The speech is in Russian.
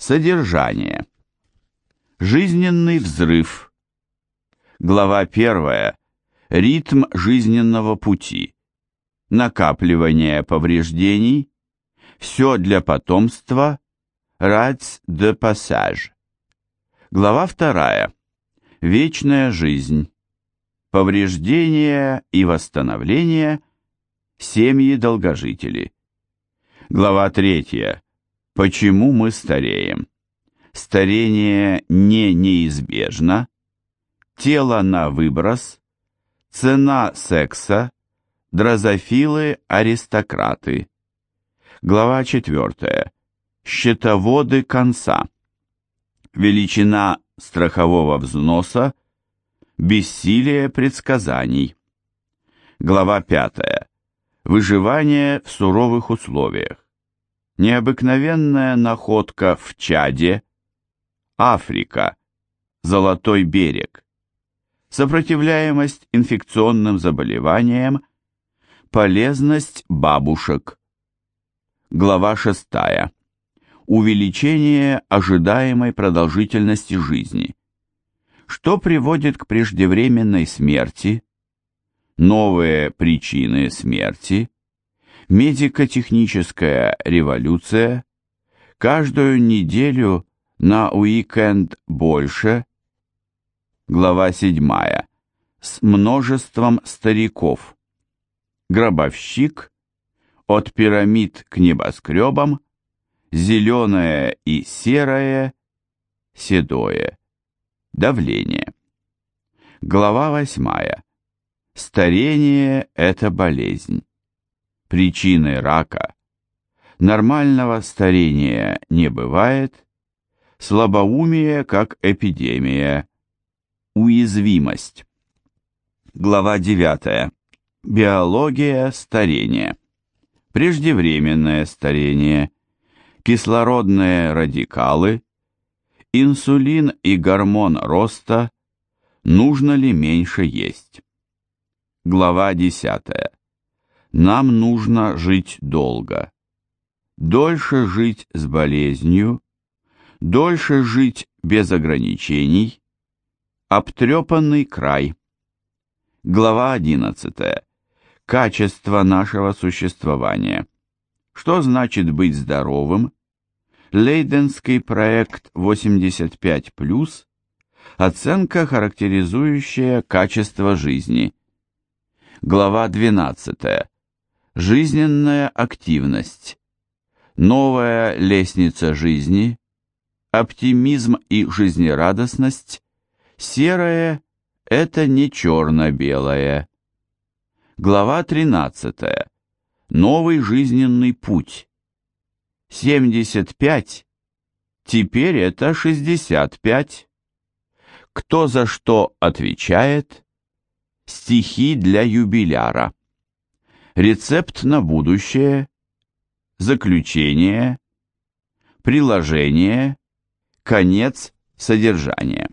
Содержание. Жизненный взрыв. Глава 1. Ритм жизненного пути. Накапливание повреждений. Все для потомства. Rites de passage. Глава 2. Вечная жизнь. Повреждения и восстановление. Семьи-долгожители. Глава 3. Почему мы стареем? Старение не неизбежно. Тело на выброс. Цена секса. Дрозофилы-аристократы. Глава 4. Счетоводы конца. Величина страхового взноса. Бессилие предсказаний. Глава 5. Выживание в суровых условиях. Необыкновенная находка в Чаде, Африка, Золотой берег. Сопротивляемость инфекционным заболеваниям, полезность бабушек. Глава 6. Увеличение ожидаемой продолжительности жизни. Что приводит к преждевременной смерти? Новые причины смерти – Медико-техническая революция. Каждую неделю на уикенд больше. Глава 7. С множеством стариков. Гробовщик. От пирамид к небоскребам. Зеленое и серое. Седое. Давление. Глава 8. Старение – это болезнь причины рака. Нормального старения не бывает. Слабоумие как эпидемия. Уязвимость. Глава 9. Биология старения. Преждевременное старение. Кислородные радикалы. Инсулин и гормон роста. Нужно ли меньше есть? Глава 10. Нам нужно жить долго. Дольше жить с болезнью, дольше жить без ограничений. Обтрепанный край. Глава 11. Качество нашего существования. Что значит быть здоровым? Лейденский проект 85+, оценка, характеризующая качество жизни. Глава 12. Жизненная активность. Новая лестница жизни. Оптимизм и жизнерадостность. Серое – это не черно-белое. Глава 13. Новый жизненный путь. 75. Теперь это 65. Кто за что отвечает? Стихи для юбиляра. Рецепт на будущее, заключение, приложение, конец содержания.